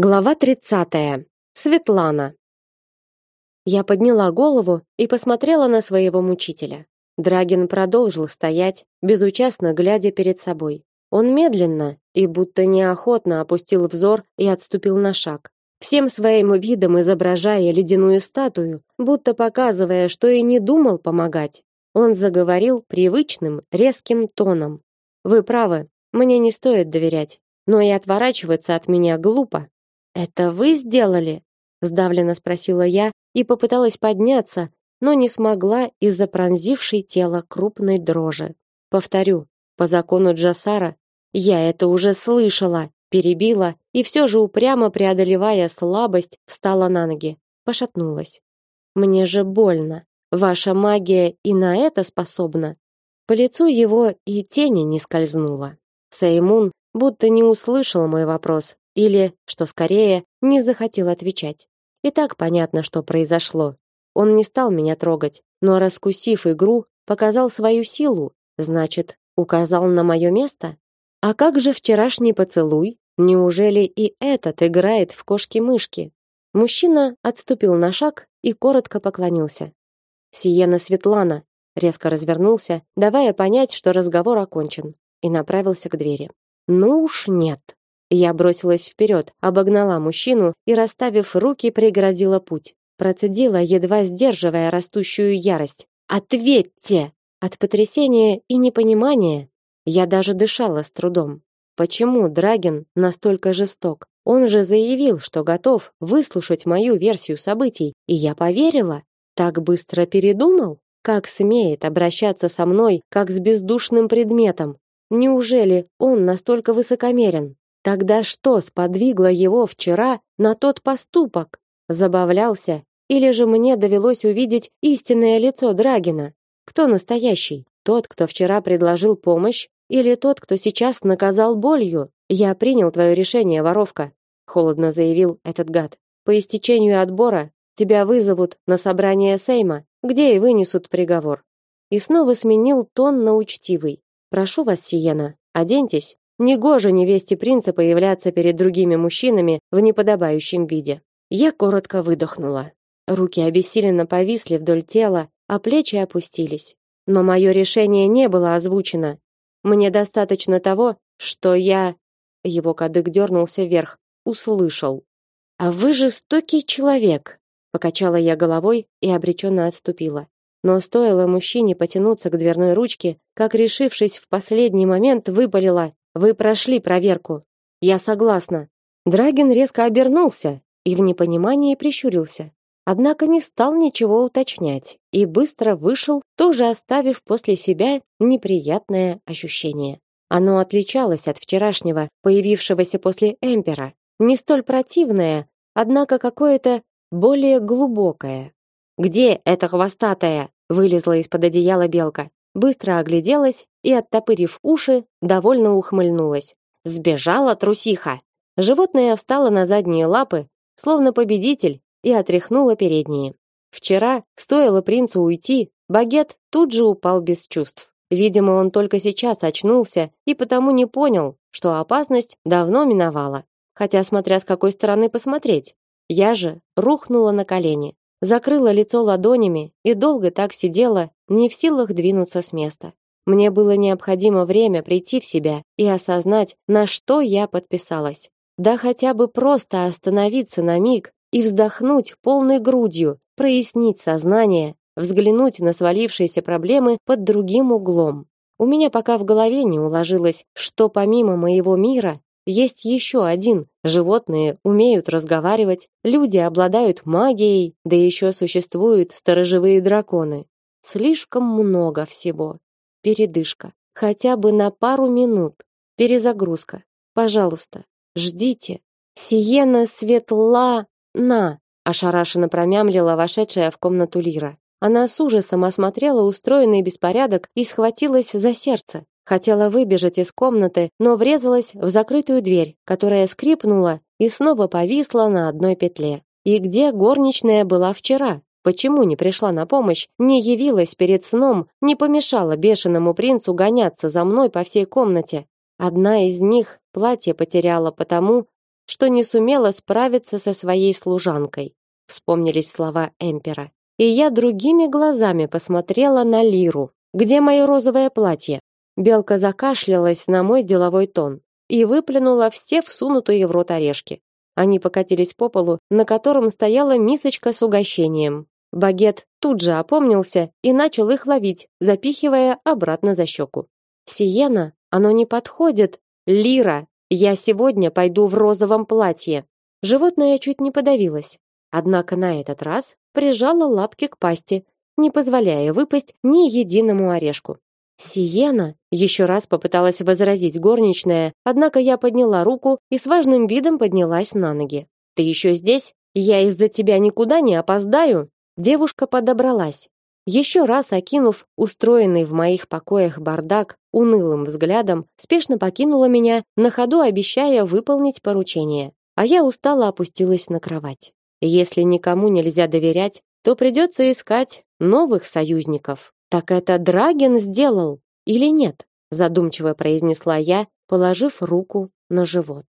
Глава 30. Светлана. Я подняла голову и посмотрела на своего мучителя. Драгин продолжил стоять, безучастно глядя перед собой. Он медленно и будто неохотно опустил взор и отступил на шаг, всем своим видом изображая ледяную статую, будто показывая, что и не думал помогать. Он заговорил привычным, резким тоном. Вы правы, мне не стоит доверять, но и отворачиваться от меня глупо. Это вы сделали? сдавленно спросила я и попыталась подняться, но не смогла из-за пронзившей тело крупной дрожи. Повторю, по закону Джасара я это уже слышала, перебила и все же упрямо преодолевая слабость, встала на ноги, пошатнулась. Мне же больно. Ваша магия и на это способна. По лицу его и тени не скользнула. Сеймун будто не услышал мой вопрос или, что скорее, не захотел отвечать. И так понятно, что произошло. Он не стал меня трогать, но раскусив игру, показал свою силу, значит, указал на мое место. А как же вчерашний поцелуй? Неужели и этот играет в кошки-мышки? Мужчина отступил на шаг и коротко поклонился. Сиена Светлана резко развернулся, давая понять, что разговор окончен, и направился к двери. Ну уж нет. Я бросилась вперед, обогнала мужчину и, расставив руки, преградила путь. Процедила, едва сдерживая растущую ярость. «Ответьте!» От потрясения и непонимания я даже дышала с трудом. Почему Драгин настолько жесток? Он же заявил, что готов выслушать мою версию событий, и я поверила. Так быстро передумал? Как смеет обращаться со мной, как с бездушным предметом? Неужели он настолько высокомерен? Тогда что сподвигло его вчера на тот поступок? Забавлялся или же мне довелось увидеть истинное лицо Драгина? Кто настоящий? Тот, кто вчера предложил помощь, или тот, кто сейчас наказал болью? Я принял твое решение, воровка, холодно заявил этот гад. По истечению отбора тебя вызовут на собрание Сейма, где и вынесут приговор. И снова сменил тон на учтивый. Прошу вас, Сиена, оденьтесь Негоже невесте принца появляться перед другими мужчинами в неподобающем виде. Я коротко выдохнула. Руки обессиленно повисли вдоль тела, а плечи опустились. Но мое решение не было озвучено. Мне достаточно того, что я его кадык дернулся вверх, услышал. А вы жестокий человек, покачала я головой и обреченно отступила. Но стоило мужчине потянуться к дверной ручке, как решившись в последний момент, выпалила: вы прошли проверку. Я согласна. Драгин резко обернулся и в непонимании прищурился. Однако не стал ничего уточнять и быстро вышел, тоже оставив после себя неприятное ощущение. Оно отличалось от вчерашнего, появившегося после Эмпера. Не столь противное, однако какое-то более глубокое. «Где эта хвостатая?» вылезла из-под одеяла белка быстро огляделась и, оттопырив уши, довольно ухмыльнулась. Сбежала трусиха. Животное встало на задние лапы, словно победитель, и отряхнуло передние. Вчера, стоило принцу уйти, багет тут же упал без чувств. Видимо, он только сейчас очнулся и потому не понял, что опасность давно миновала. Хотя смотря с какой стороны посмотреть. Я же рухнула на колени закрыла лицо ладонями и долго так сидела, не в силах двинуться с места. Мне было необходимо время прийти в себя и осознать, на что я подписалась. Да хотя бы просто остановиться на миг и вздохнуть полной грудью, прояснить сознание, взглянуть на свалившиеся проблемы под другим углом. У меня пока в голове не уложилось, что помимо моего мира есть еще один. Животные умеют разговаривать, люди обладают магией, да еще существуют сторожевые драконы. Слишком много всего. Передышка. Хотя бы на пару минут. Перезагрузка. Пожалуйста, ждите. Сиена светла на, ошарашенно промямлила вошедшая в комнату Лира. Она с ужасом осмотрела устроенный беспорядок и схватилась за сердце. Хотела выбежать из комнаты, но врезалась в закрытую дверь, которая скрипнула и снова повисла на одной петле. И где горничная была вчера? Почему не пришла на помощь, не явилась перед сном, не помешала бешеному принцу гоняться за мной по всей комнате? Одна из них платье потеряла потому, что не сумела справиться со своей служанкой. Вспомнились слова Эмпера. И я другими глазами посмотрела на Лиру. Где мое розовое платье? Белка закашлялась на мой деловой тон и выплюнула все всунутые в рот орешки. Они покатились по полу, на котором стояла мисочка с угощением. Багет тут же опомнился и начал их ловить, запихивая обратно за щеку. Сиена, оно не подходит. Лира, я сегодня пойду в розовом платье. Животное чуть не подавилось, однако на этот раз прижало лапки к пасти, не позволяя выпасть ни единому орешку. Сиена еще раз попыталась возразить горничная, однако я подняла руку и с важным видом поднялась на ноги. Ты еще здесь? Я из-за тебя никуда не опоздаю. Девушка подобралась. Еще раз окинув устроенный в моих покоях бардак унылым взглядом, спешно покинула меня, на ходу обещая выполнить поручение. А я устало опустилась на кровать. Если никому нельзя доверять, то придется искать новых союзников. Так это Драген сделал или нет? задумчиво произнесла я, положив руку на живот.